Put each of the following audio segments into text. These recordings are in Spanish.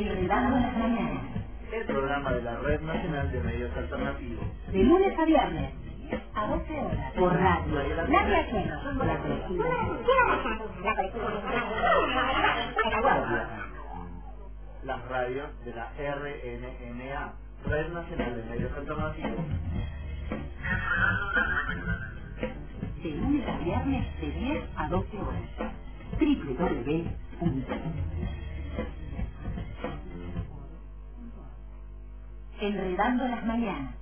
Enredando las mañanas. El programa de la Red Nacional de Medios Alternativos. De lunes a viernes. A 12 horas. Por radio. Nadie ajena. La colectiva. Las radios de la RNNA, Red Nacional de Medios Alternativos. De lunes a viernes de 10 a 12 horas. www. Enredando las mañanas.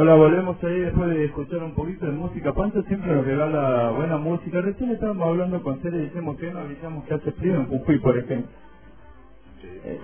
Hola, volvemos ahí después de escuchar un poquito de música. Pancho siempre nos regala buena música. Recién estábamos hablando con Cere y decimos que no avisamos que hace frío en Jujuy, por ejemplo.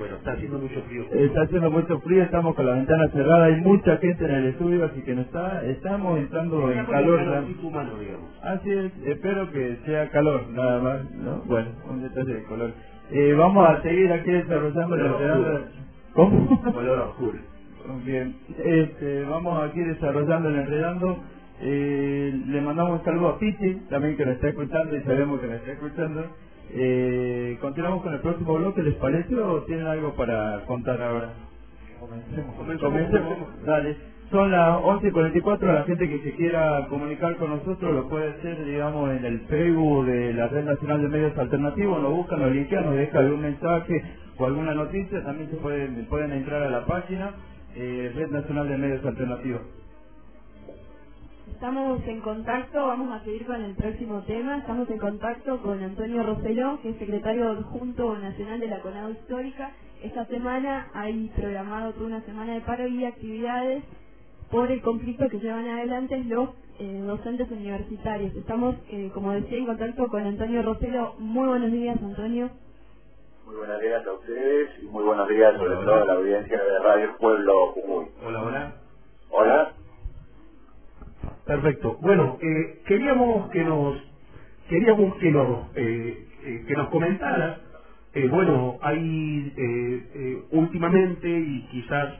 bueno, está haciendo mucho frío. Está haciendo mucho frío, estamos con la ventana cerrada, hay mucha gente en el estudio, así que no está, estamos entrando en calor. Humano, digamos. Así es, espero que sea calor, nada más, ¿no? Bueno, un detalle de color. Eh, vamos a seguir aquí desarrollando la. ¿Cómo? Color oscuro. Bien, este, vamos aquí desarrollando el enredando. Eh, le mandamos un saludo a Piti, también que nos está escuchando y sabemos que nos está escuchando. Eh, continuamos con el próximo bloque, ¿les parece o tienen algo para contar ahora? Comencemos. Comencemos, dale. Son las 11.44, la gente que se quiera comunicar con nosotros lo puede hacer, digamos, en el Facebook de la Red Nacional de Medios Alternativos, nos buscan, nos linkean, nos dejan algún mensaje o alguna noticia, también se pueden, pueden entrar a la página eh, Red Nacional de Medios Alternativos. Estamos en contacto, vamos a seguir con el próximo tema. Estamos en contacto con Antonio Roseló, que es secretario adjunto nacional de la CONADO Histórica. Esta semana hay programado toda una semana de paro y actividades por el conflicto que llevan adelante los eh, docentes universitarios. Estamos, eh, como decía, en contacto con Antonio Roseló. Muy buenos días, Antonio. Muy buenos días a ustedes y muy buenos días sobre todo a la audiencia de Radio Pueblo Jujuy. Hola, hola. Hola. Perfecto. Bueno, eh, queríamos que nos queríamos que nos eh, eh, que nos comentara. eh, bueno, hay últimamente y quizás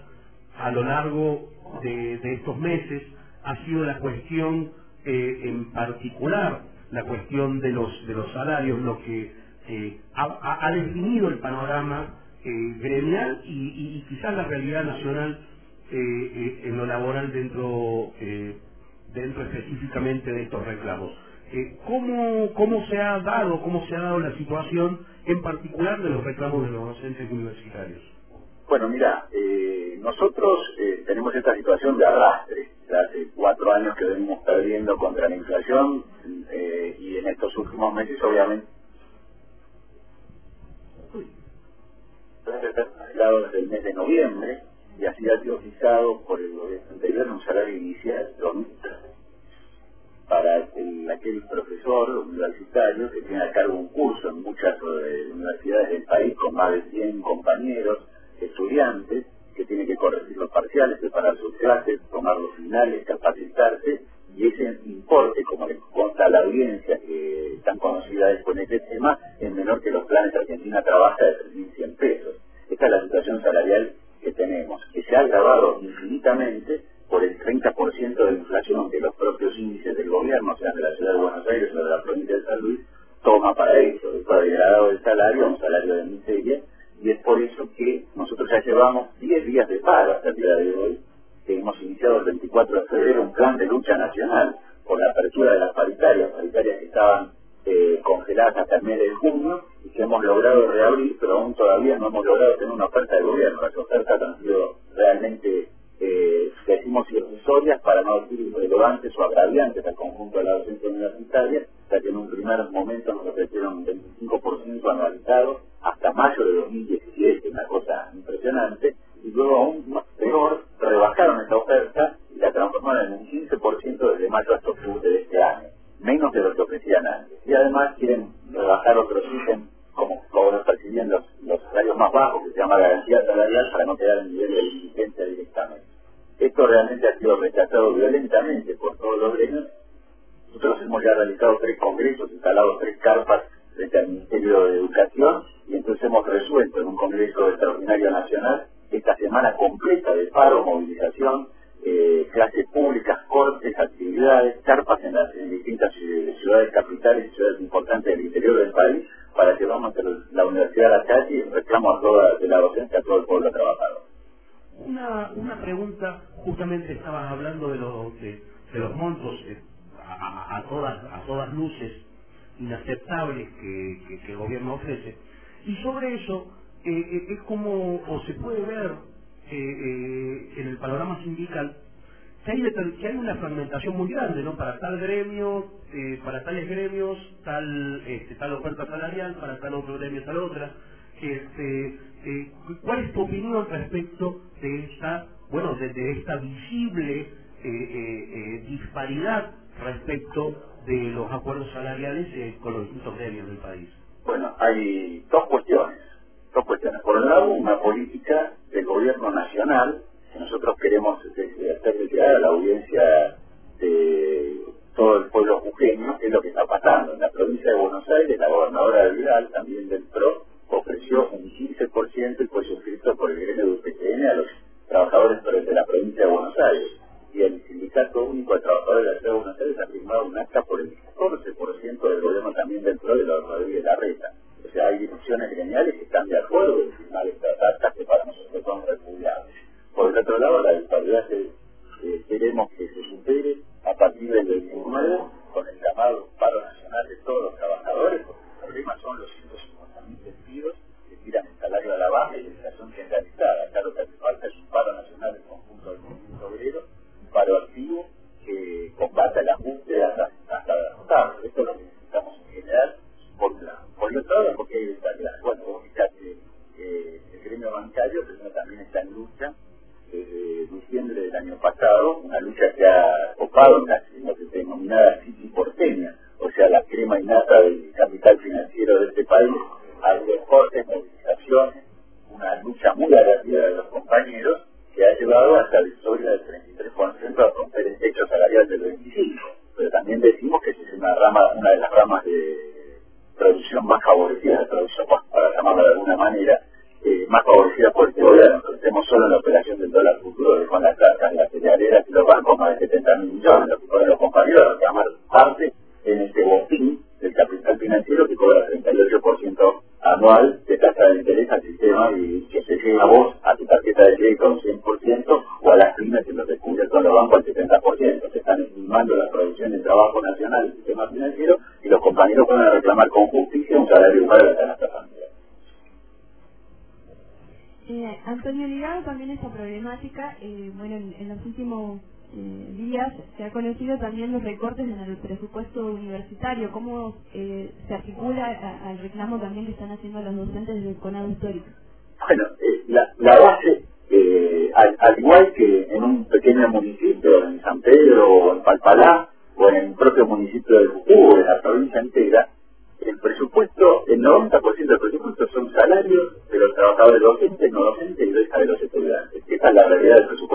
a lo largo de, de estos meses ha sido la cuestión eh, en particular la cuestión de los de los salarios lo que eh, ha, definido el panorama eh, gremial y, y- quizás la realidad nacional eh, eh, en lo laboral dentro dentro específicamente de estos reclamos. ¿cómo, ¿Cómo se ha dado, cómo se ha dado la situación en particular de los reclamos de los docentes universitarios? Bueno, mira, nosotros tenemos esta situación de arrastre. Hace cuatro años que venimos perdiendo contra la inflación y en estos últimos meses obviamente llegado desde el mes de noviembre y así ha sido fijado por el gobierno anterior un salario inicial de 2.000 para el- aquel profesor universitario que tiene a cargo un curso en muchas eh, universidades del país con más de 100 compañeros, estudiantes, que tiene que corregir los parciales, preparar sus clases, tomar los finales, capacitarse, y ese importe, como le consta a la audiencia que tan conocida es con este tema, es menor que los planes Argentina Trabaja de 3.100 pesos. Esta es la situación salarial que tenemos, que se ha agravado infinitamente por el 30% de la inflación que los propios índices del gobierno, sean de la ciudad de Buenos Aires o de la provincia de San Luis, toma para eso. Degradado el salario un salario de miseria y es por eso que nosotros ya llevamos 10 días de paro hasta el día de hoy, hemos iniciado el 24 de febrero un plan de lucha nacional Nosotros hemos ya realizado tres congresos, instalado tres carpas frente al Ministerio de Educación y entonces hemos resuelto en un congreso extraordinario nacional esta semana completa de paro, movilización, eh, clases públicas, cortes, actividades, carpas en, las, distintas eh, ciudades capitales ciudades importantes del interior del país para que vamos a la universidad a la calle y reclamo a toda, de la docencia a todo el pueblo trabajador. Una, una pregunta, justamente estabas hablando de, los de, de los montos eh, a, todas, a todas luces inaceptables que, que, el gobierno ofrece. Y sobre eso, eh, eh, es como, o se puede ver en el panorama sindical, que hay, que hay una fragmentación muy grande, ¿no? Para tal gremio, para tales gremios, tal, este, tal oferta salarial, para tal otro gremio, tal otra. Este, ¿Cuál es tu opinión respecto de esta, bueno, de, de esta visible eh, eh, eh, disparidad respecto de los acuerdos salariales con los distintos gremios del país? Bueno, hay dos cuestiones. Dos cuestiones. Por un lado, una política del gobierno nacional, que nosotros queremos este, hacer llegar a la audiencia de todo el pueblo jujeño, que es lo que está pasando. En la provincia de Buenos Aires, la gobernadora de Vidal, también del PRO, ofreció un 15% y fue suscrito por el gremio de UPTN a los trabajadores de la provincia de Buenos Aires. Único de Trabajadores de la Ciudad de Buenos Aires ha firmado un acta por el año pasado, pymes que lo descubren con los bancos al 70%. Se están estimando la producción de trabajo nacional del sistema financiero y los compañeros pueden reclamar con justicia un salario igual a la canasta familiar. Eh, Antonio, ligado también a esta problemática, eh, bueno, en, en los últimos eh, días se ha conocido también los recortes en el presupuesto universitario. ¿Cómo eh, se articula a- al reclamo también que están haciendo los docentes del CONADO histórico? Bueno, la, la base, eh, al, al igual que en un pequeño municipio, en San Pedro o en Palpalá, o en el propio municipio de Jujuy, o en la provincia entera, el presupuesto, el 90% del presupuesto son salarios de los trabajadores docentes, no docentes y de los estudiantes. Esa es la realidad del presupuesto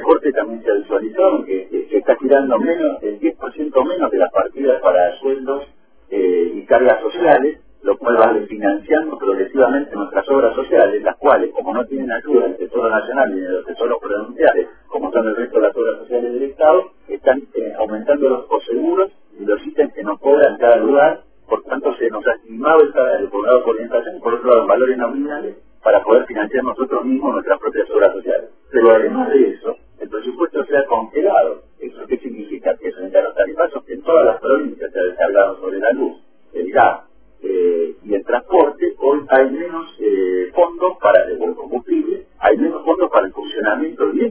Ese recorte también se en que eh, se está tirando menos, el 10% menos de las partidas para sueldos eh, y cargas sociales, lo cual va financiando progresivamente nuestras obras sociales, las cuales, como no tienen ayuda del Tesoro Nacional ni de los tesoros provinciales,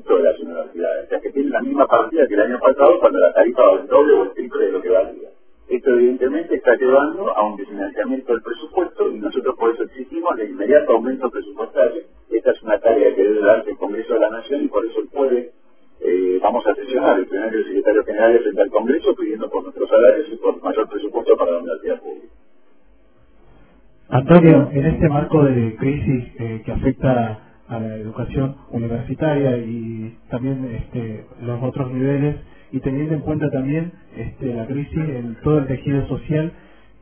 de las universidades, o que tienen la misma partida que el año pasado cuando la tarifa va el doble o el triple de lo que valía. Esto evidentemente está llevando a un desfinanciamiento del presupuesto y nosotros por eso exigimos el inmediato aumento presupuestario. Esta es una tarea que debe darse el Congreso de la Nación y por eso el jueves eh, vamos a sesionar el primer y el secretario general frente al Congreso pidiendo por nuestros salarios y por mayor presupuesto para la universidad pública. Antonio, en este marco de crisis eh, que afecta a la educación y también este, los otros niveles, y teniendo en cuenta también este, la crisis en todo el tejido social,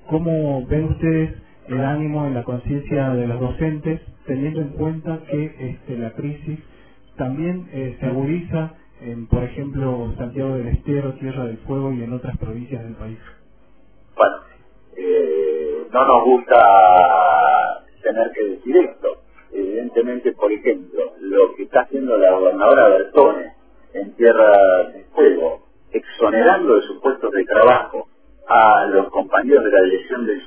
¿cómo ven ustedes el ánimo en la conciencia de los docentes, teniendo en cuenta que este, la crisis también eh, se agudiza en, por ejemplo, Santiago del Estero, Tierra del Fuego y en otras provincias del país? Bueno, eh, no nos gusta tener que decir esto. Por ejemplo, lo que está haciendo la gobernadora Bertone en Tierra del Fuego, exonerando de sus puestos de trabajo a los compañeros de la dirección del,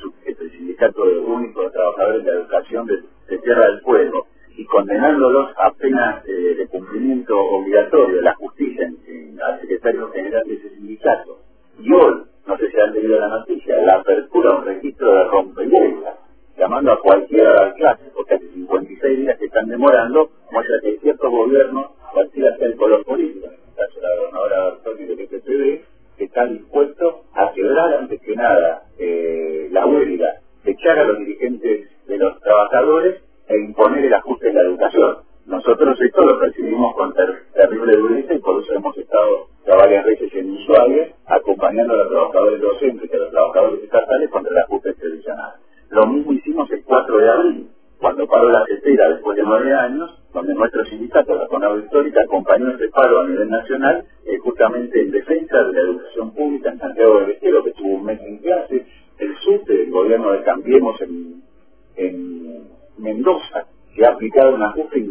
Sindicato Único de Trabajadores de Educación de, Tierra del Fuego y condenándolos a penas eh, de cumplimiento obligatorio de la justicia en, al secretario general de ese sindicato. Y hoy, no sé si han leído la noticia, la apertura de un registro de rompehuelgas, llamando a cualquiera de las clases, porque hace 56 días que están demorando, muestra que ciertos gobiernos cualquiera sea el color político,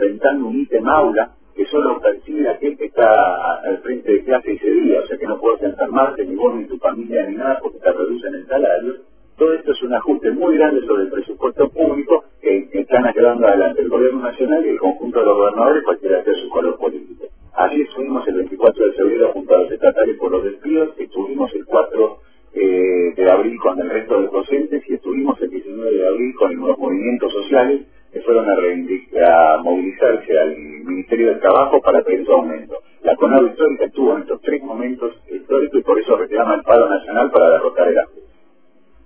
un ajuste inventando un ítem aula que solo percibe aquel que está al frente de clase ese día, o sea que no puedes enfermarte ni vos ni tu familia ni nada porque te reducen el salario. Todo esto es un ajuste muy grande sobre el presupuesto público que, están llevando adelante el gobierno nacional y el conjunto de los gobernadores, cualquiera sea su color político. Así estuvimos el 24 de febrero junto a los estatales por los despidos, estuvimos el 4 eh, de abril con el resto de docentes y estuvimos el 19 de abril con los movimientos sociales que fueron a, a movilizarse al Ministerio del Trabajo para pedir su aumento. La CONADO histórica estuvo en estos tres momentos históricos y por eso reclama el paro nacional para derrotar el ajuste.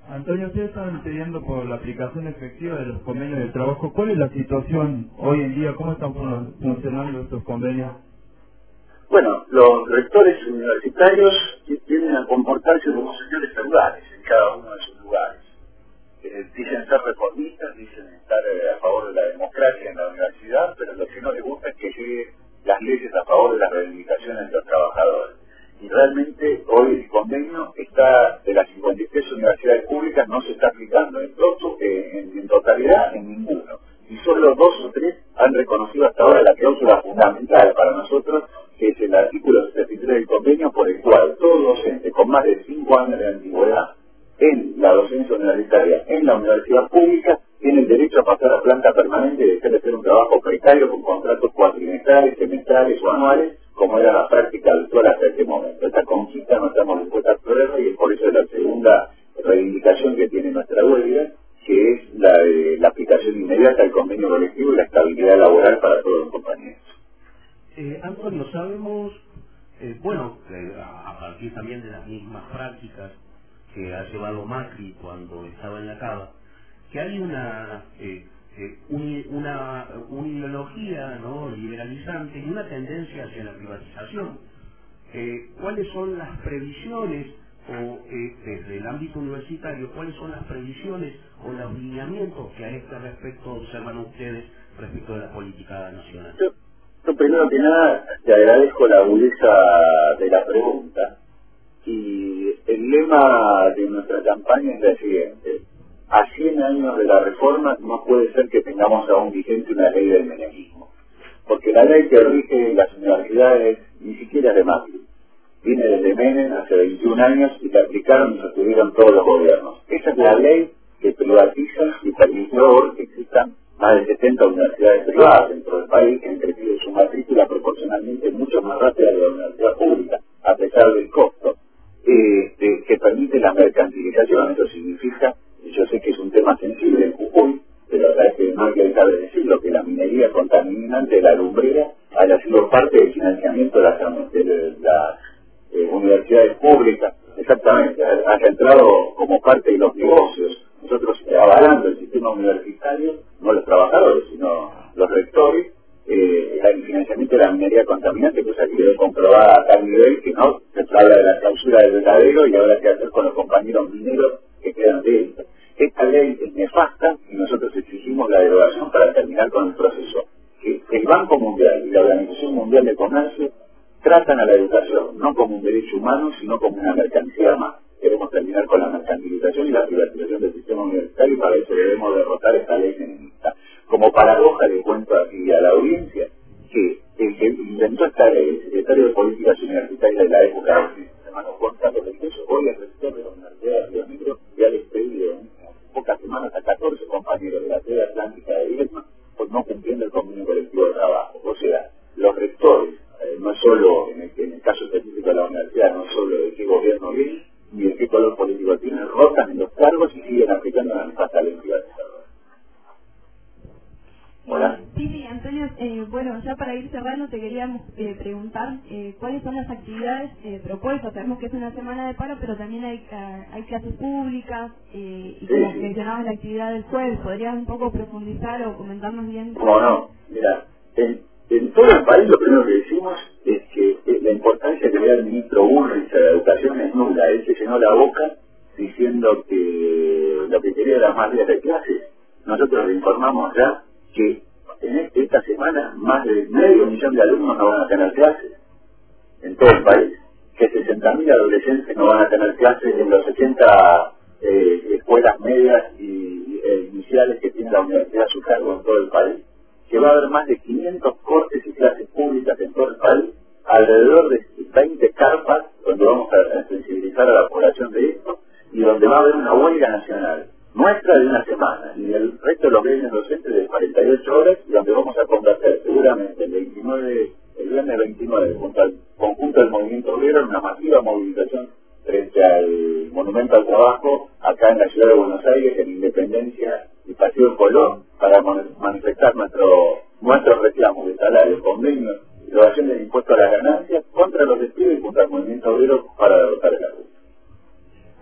Antonio, ustedes están pidiendo por la aplicación efectiva de los convenios de trabajo. ¿Cuál es la situación hoy en día? ¿Cómo están funcionando estos convenios? Bueno, los rectores universitarios tienden a comportarse como señores feudales en cada uno de sus lugares. Eh, dicen ser reformistas, dicen estar eh, a favor de la democracia en la universidad, pero lo que no les gusta es que lleguen las leyes a favor de las reivindicaciones de los trabajadores. Y realmente hoy el convenio está de las 53 universidades públicas no se está aplicando en, en, totalidad en ninguno. Y solo dos o tres han reconocido hasta ahora la cláusula fundamental para nosotros que es el artículo 73 del convenio por el cual todo docente con más de 5 años de antigüedad en la docencia universitaria en la universidad pública tiene el derecho a pasar a planta permanente y dejar de hacer un trabajo precario con contratos cuatrimestrales, semestrales o anuales como era la práctica habitual hasta este momento. Esta conquista no estamos dispuestos a explorarla y es por eso la segunda reivindicación que tiene nuestra huelga, que es la de la aplicación inmediata del convenio colectivo y la estabilidad laboral para todos los compañeros. Eh, Antonio, sabemos, eh, bueno, a partir también de las mismas prácticas que ha llevado Macri cuando estaba en la cava, que hay una eh, eh, una, una, ideología ¿no? liberalizante y una tendencia hacia la privatización. Eh, ¿Cuáles son las previsiones, o eh, desde el ámbito universitario, cuáles son las previsiones o los lineamientos que a este respecto observan ustedes respecto de la política nacional? Yo, primero que nada te agradezco la agudeza de la pregunta y el lema de nuestra campaña es la siguiente a 100 años de la reforma no puede ser que tengamos aún vigente una ley del menemismo. Porque la ley que rige las universidades ni siquiera es de Macri. Viene desde Menem hace 21 años y la aplicaron y sostuvieron todos los gobiernos. Esa es la ley que privatiza y permitió que existan más de 70 universidades privadas dentro del país que han crecido su matrícula proporcionalmente mucho más rápida de la universidad pública, a pesar del costo, eh, que permite la mercantilización. Eso significa, yo sé que es un tema sensible en Jujuy, pero la verdad es que no hay que de decirlo, que la minería contaminante de la lumbrera haya sido parte del financiamiento de las, de las universidades públicas, exactamente, haya entrado como parte de los negocios la actividad del jueves, ¿podrías un poco profundizar o comentarnos bien? ¿Cómo no? Mira, en, en todo el país lo primero que decimos es que la importancia que le da el ministro Bullrich a la educación es nula. Él se llenó la boca diciendo que lo que quería era más días de clases. Nosotros le informamos ya que en este- esta semana más de medio millón de alumnos no van a tener clases en todo el país. Que 60.000 adolescentes no van a tener clases en los 80 eh, escuelas medias y eh, iniciales que tiene la universidad a su cargo en todo el país que va a haber más de 500 cortes y clases públicas en todo el país, alrededor de 20 carpas donde vamos a sensibilizar a la población de esto y donde va a haber una huelga nacional nuestra de una semana y el resto de los gremios docentes de 48 horas y donde vamos a convertir seguramente el 29, el viernes 29 junto al de Buenos Aires, en Independencia y Paseo Colón, para manifestar nuestro nuestros reclamos de salario, convenio y grabación del impuesto a las ganancias contra los despidos y contra el movimiento obrero para derrotar el abuso.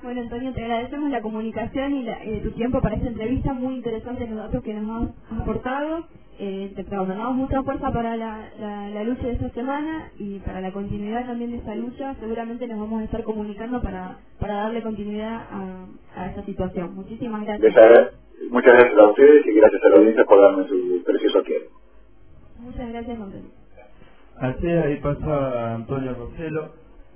Bueno, Antonio, te agradecemos la comunicación y la- eh, tu tiempo para esta entrevista. Muy interesantes los datos que nos has aportado. Eh, te preguntamos mucha fuerza para la, la lucha de esta semana y para la continuidad también de esta lucha. Seguramente nos vamos a estar comunicando para, darle continuidad a, a esta situación. Muchísimas gracias. agra- muchas gracias a ustedes y gracias a la audiencia por darme su precioso tiempo. Muchas gracias, Antonio. Así es, ahí pasa Antonio Roselo.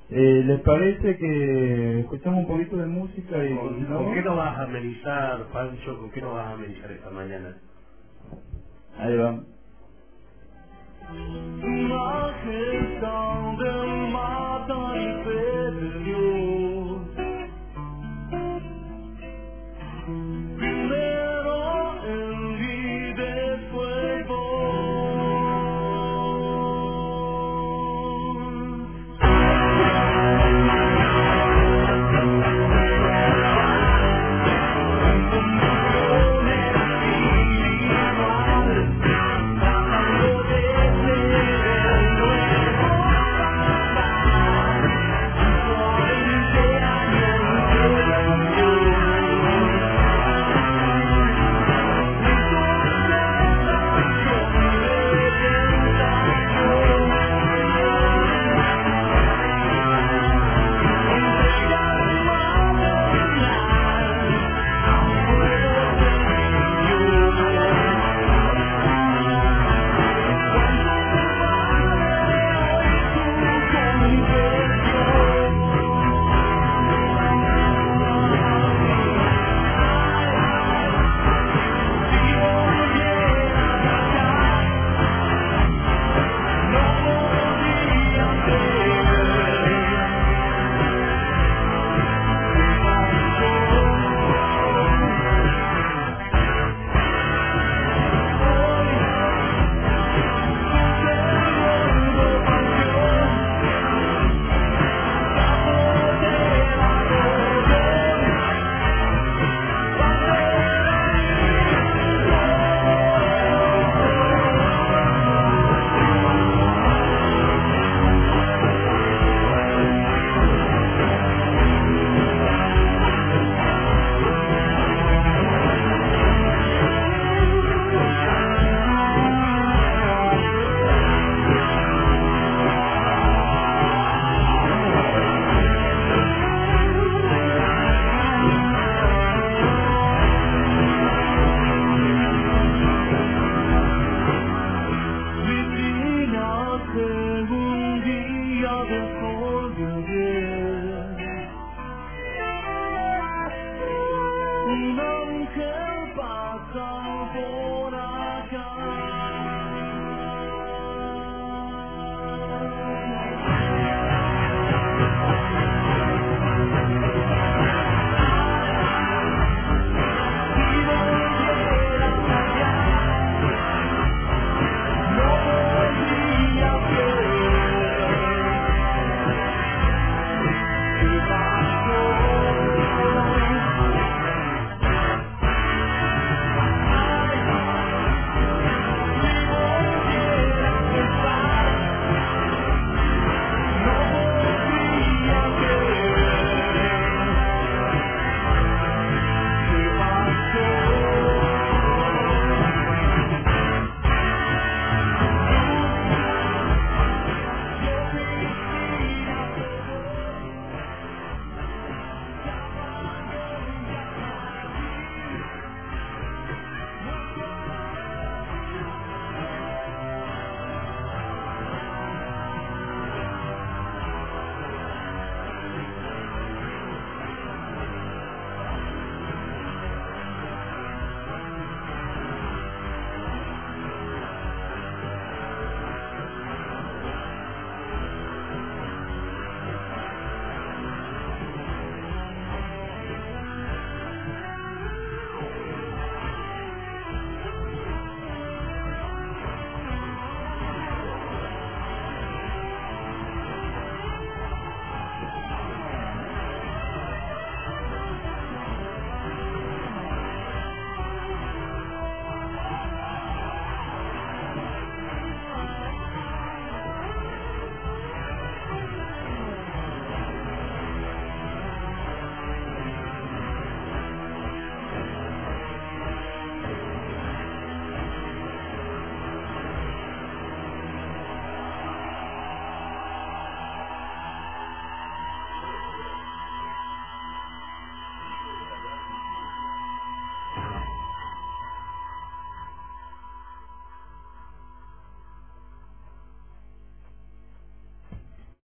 Eh, ¿Les parece que escuchamos un poquito de música y ¿Con, qué nos vas a amenizar, Pancho? ¿Con qué nos vas a amenizar esta mañana? Ahí va. Thank